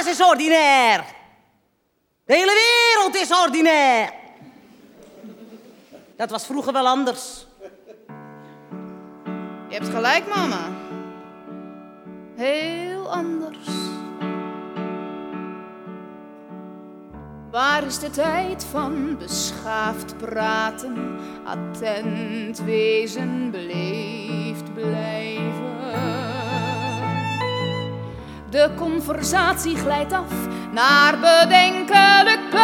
Alles is ordinair. De hele wereld is ordinair. Dat was vroeger wel anders. Je hebt gelijk, mama. Heel anders. Waar is de tijd van beschaafd praten, attent wezen beleefd De conversatie glijdt af naar bedenkelijk peil.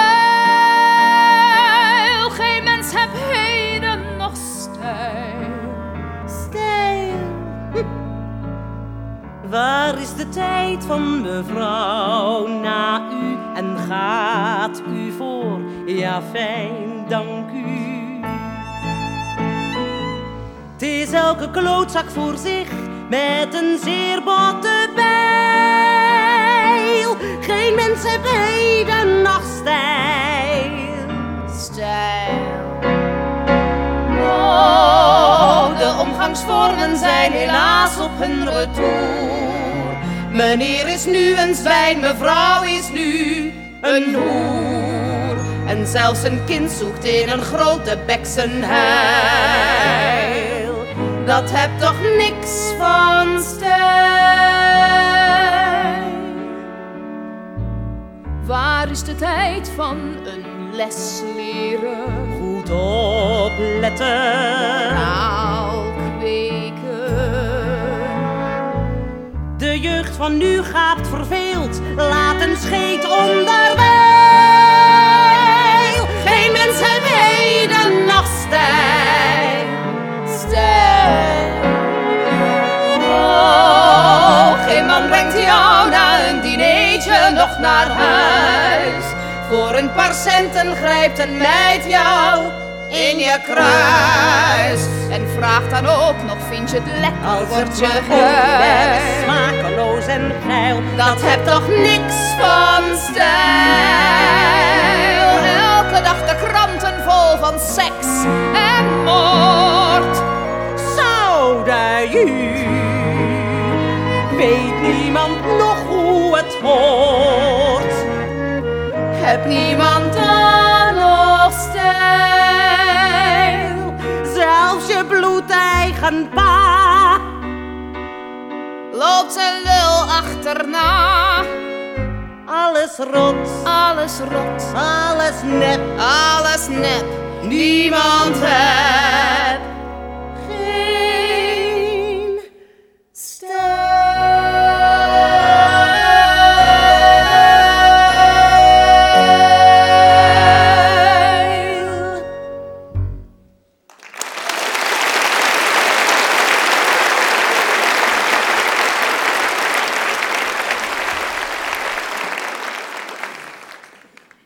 Geen mens heb heden nog stijl. Stijl. Waar is de tijd van mevrouw na u en gaat u voor? Ja, fijn, dank u. Het is elke klootzak voor zich met een zeer botte bijl. Geen mens heeft heden nog stijl. Stijl. Oh, de omgangsvormen zijn helaas op hun retour. Meneer is nu een zwijn, mevrouw is nu een hoer. En zelfs een kind zoekt in een grote bek zijn heil. Dat hebt toch niks van is de tijd van een les leren? Goed opletten. taal kweken. De jeugd van nu gaapt verveeld, laat een scheet onderwijl. Geen mens heeft heden nog stijl. Stijl. Oh, geen man brengt jou na een dinertje nog naar huis. Voor een paar centen grijpt een meid jou in je kruis. En vraagt dan ook nog, vind je het lekker, Als wordt je huis. smakeloos en geil. Dat hebt toch niks van stijl. Elke dag de kranten vol van seks en moord. Zouden u, weet niemand nog hoe het hoort. Heb niemand dan nog stijl? Zelfs je bloedeigen pa. Loopt zijn lul achterna. Alles rot, Alles rot, alles nep. alles nep. Niemand heeft